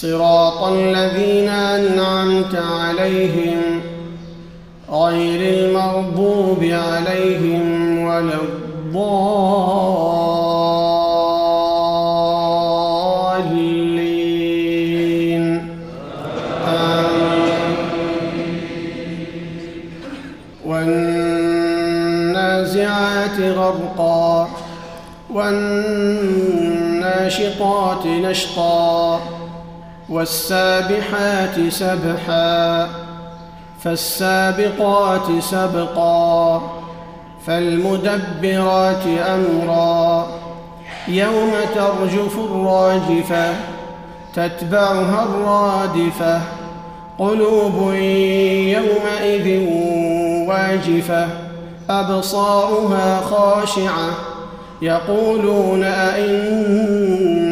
صراط الذين أنعمت عليهم غير المغضوب عليهم ولا الضالين. والنازعات غرقا والناشطات نشطا. والسابحات سبحا فالسابقات سبقا فالمدبرات أمرا. يوم ترجف الراجفه تتبعها الرادفه قلوب يومئذ واجفة أبصارها خاشعة. يقولون ائنا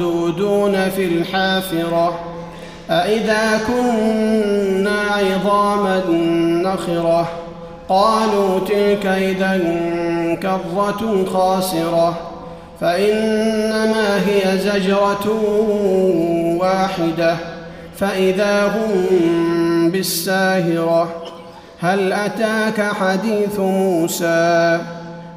لمردودون في الحافرة. أإذا كنا عظاما نخرة قالوا تلك إذا كرة خاسرة. فإنما هي زجرة واحدة فإذا هم بالساهرة. هل أتاك حديث موسى؟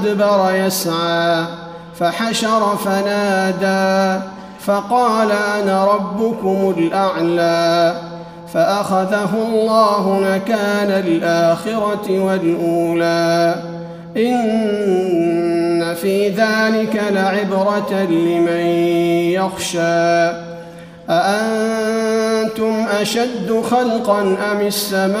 أدبر يسعى فحشر فنادى فقال أنا ربكم الأعلى فأخذه الله نكال الآخرة والأولى. إن في ذلك لعبرة لمن يخشى. أأنتم أشد خلقا أم السماء؟